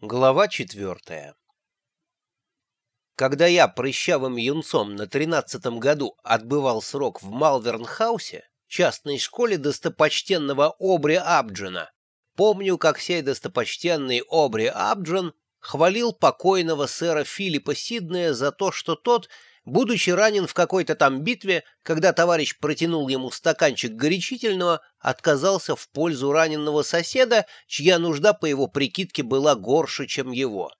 Глава четвертая Когда я прыщавым юнцом на тринадцатом году отбывал срок в Малвернхаусе, частной школе достопочтенного Обри Абджина, помню, как сей достопочтенный Обри Абджин хвалил покойного сэра Филиппа Сиднея за то, что тот будучи ранен в какой-то там битве, когда товарищ протянул ему стаканчик горячительного, отказался в пользу раненого соседа, чья нужда, по его прикидке, была горше, чем его.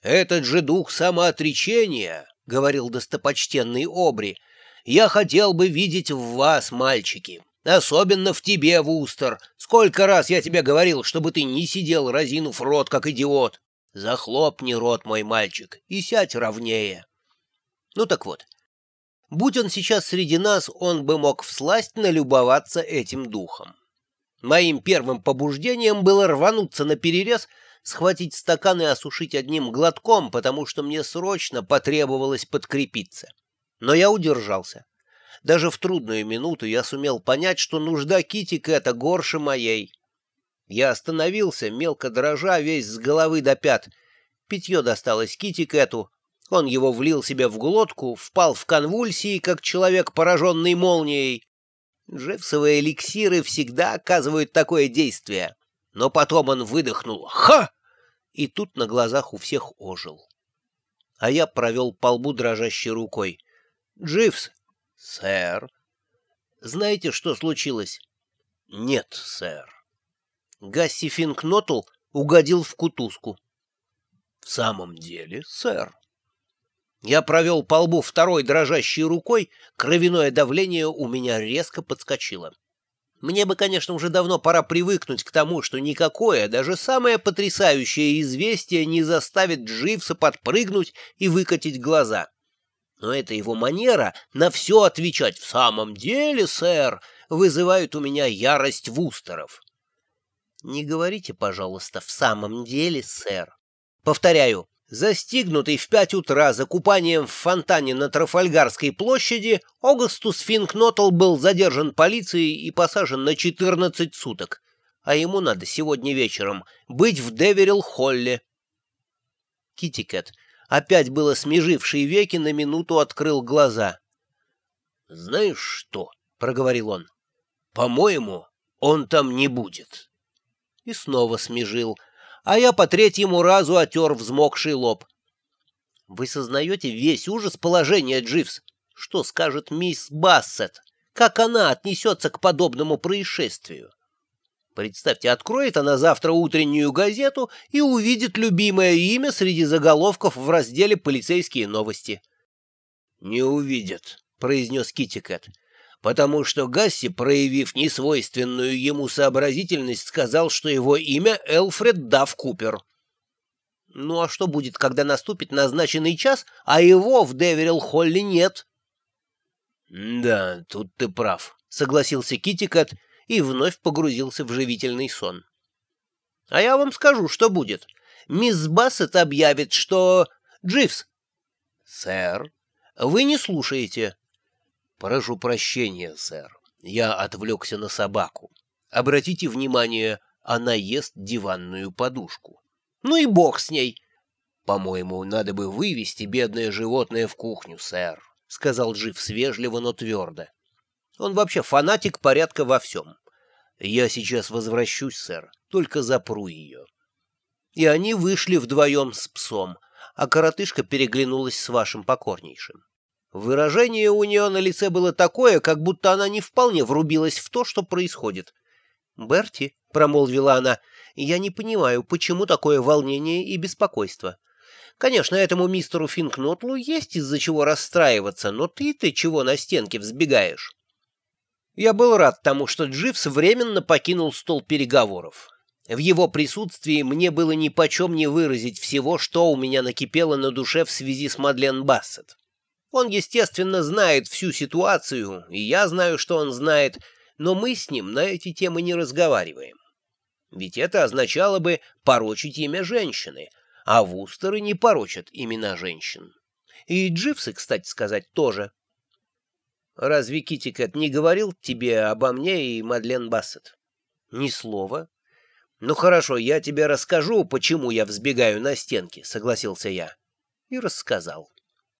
«Этот же дух самоотречения, — говорил достопочтенный Обри, — я хотел бы видеть в вас, мальчики, особенно в тебе, Вустер. Сколько раз я тебе говорил, чтобы ты не сидел, разинув рот, как идиот. Захлопни рот, мой мальчик, и сядь ровнее». Ну так вот, будь он сейчас среди нас, он бы мог всласть налюбоваться этим духом. Моим первым побуждением было рвануться на перерез, схватить стакан и осушить одним глотком, потому что мне срочно потребовалось подкрепиться. Но я удержался. Даже в трудную минуту я сумел понять, что нужда Китика это горше моей. Я остановился, мелко дрожа, весь с головы до пят. Питье досталось Китикету, он его влил себе в глотку, впал в конвульсии, как человек, пораженный молнией. Дживсовые эликсиры всегда оказывают такое действие. Но потом он выдохнул «Ха!» и тут на глазах у всех ожил. А я провел по лбу дрожащей рукой. «Дживс!» «Сэр!» «Знаете, что случилось?» «Нет, сэр». Гасси Финкнотл угодил в кутузку. «В самом деле, сэр». Я провел по лбу второй дрожащей рукой, кровяное давление у меня резко подскочило. Мне бы, конечно, уже давно пора привыкнуть к тому, что никакое, даже самое потрясающее известие не заставит Дживса подпрыгнуть и выкатить глаза. Но эта его манера на все отвечать «в самом деле, сэр» вызывает у меня ярость вустеров. Не говорите, пожалуйста, «в самом деле, сэр». Повторяю, Застигнутый в пять утра за купанием в фонтане на Трафальгарской площади, Огастус Финкнотл был задержан полицией и посажен на 14 суток, а ему надо сегодня вечером быть в Деверилл-Холле. Китикет, опять было смеживший веки, на минуту открыл глаза. — Знаешь что? — проговорил он. — По-моему, он там не будет. И снова смежил — а я по третьему разу отер взмокший лоб. Вы сознаете весь ужас положения, Дживс? Что скажет мисс Бассет? Как она отнесется к подобному происшествию? Представьте, откроет она завтра утреннюю газету и увидит любимое имя среди заголовков в разделе «Полицейские новости». «Не увидит», — произнес Китикет потому что Гасси, проявив несвойственную ему сообразительность, сказал, что его имя Элфред Дав Купер. Ну а что будет, когда наступит назначенный час, а его в Деверилл-Холле нет? — Да, тут ты прав, — согласился Китикат и вновь погрузился в живительный сон. — А я вам скажу, что будет. Мисс Бассет объявит, что... Дживс! — Сэр, вы не слушаете. Прошу прощения, сэр. Я отвлекся на собаку. Обратите внимание, она ест диванную подушку. Ну и бог с ней. По-моему, надо бы вывести бедное животное в кухню, сэр, — сказал Джив свежливо, но твердо. Он вообще фанатик порядка во всем. Я сейчас возвращусь, сэр, только запру ее. И они вышли вдвоем с псом, а коротышка переглянулась с вашим покорнейшим. Выражение у нее на лице было такое, как будто она не вполне врубилась в то, что происходит. «Берти», — промолвила она, — «я не понимаю, почему такое волнение и беспокойство. Конечно, этому мистеру Финкнотлу есть из-за чего расстраиваться, но ты-то чего на стенке взбегаешь?» Я был рад тому, что Дживс временно покинул стол переговоров. В его присутствии мне было нипочем не выразить всего, что у меня накипело на душе в связи с Мадлен Бассет. Он, естественно, знает всю ситуацию, и я знаю, что он знает, но мы с ним на эти темы не разговариваем. Ведь это означало бы порочить имя женщины, а вустеры не порочат имена женщин. И Дживсы, кстати сказать, тоже. Разве Китикет не говорил тебе обо мне и Мадлен Бассет? Ни слова. «Ну хорошо, я тебе расскажу, почему я взбегаю на стенки», — согласился я. И рассказал.